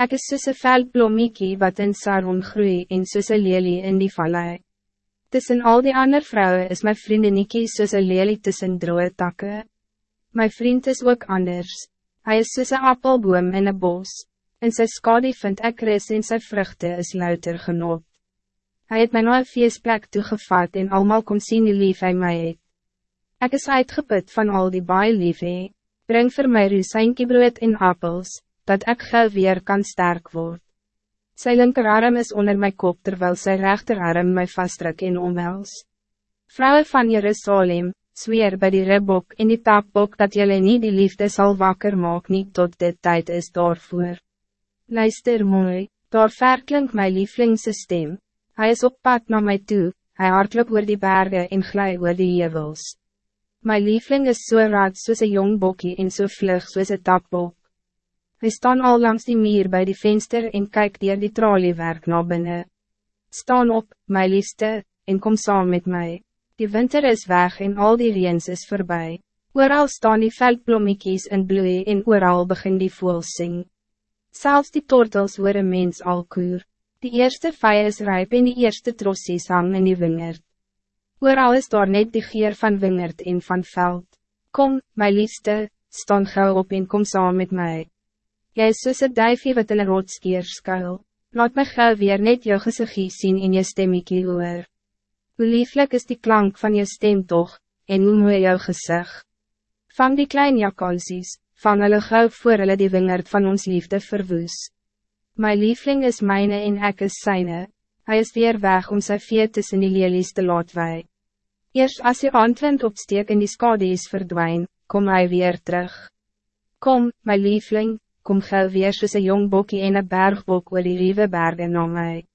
Ek is soos een veldblommiekie wat in Saron groei en soos een lelie in die vallei. Tussen al die andere vrouwen is mijn vriendeniekie soos een lelie tussen droge takken. Mijn vriend is ook anders. Hij is soos een appelboom in een bos. In sy skade vind ek ris en sy vruchte is louter genot. Hij het my na een feestplek toegevat en almal kon sien die lief hy my het. Ek is uitgeput van al die baie lief he. Bring vir my brood en appels, dat ik gauw weer kan sterk worden. Sy linkerarm is onder mijn kop terwijl sy rechterarm my vastdruk en omwels. Vrouwen van Jerusalem, zweer bij die ribbok en die tapbok dat jullie niet die liefde zal wakker maak niet tot dit tijd is daarvoor. Luister mooi, daar verklink my lieflingse stem, hij is op pad naar mij toe, hij hardloop oor die bergen en glij oor die hevels. My liefling is so raad soos een jong bokkie en so vlug soos een tapbok. Hy staan al langs die muur bij die venster en kyk dier die traliewerk na binnen. Staan op, my liefste, en kom saam met mij. Die winter is weg en al die reens is voorbij. Ooral staan die veldblommiekies in bloei en ooral begin die voel sing. Zelfs die tortels hoor een mens al koer. Die eerste vij is rijp en die eerste trossies hang in die wingerd. Ooral is daar net die geer van wingerd en van veld. Kom, my liefste, staan gauw op en kom saam met mij. Jy is soos een duifie wat in een rotskeer skuil. Laat my gauw weer net jou gezichtje zien in je stemmiekie hoor. Hoe lieflijk is die klank van je stem toch, en hoe mooi jou gezicht. Vang die klein jakalsies, vang hulle gauw voor hulle die wingerd van ons liefde verwoes. My liefling is mijne en ek is syne, hy is weer weg om sy vee tussen die lelies te laat wei. Eerst als je antwind opsteek en die skade is verdwijn, kom hij weer terug. Kom, my liefling, kom gauw weer soos een jong bokkie en een bergbok oor die riewe bergen na my.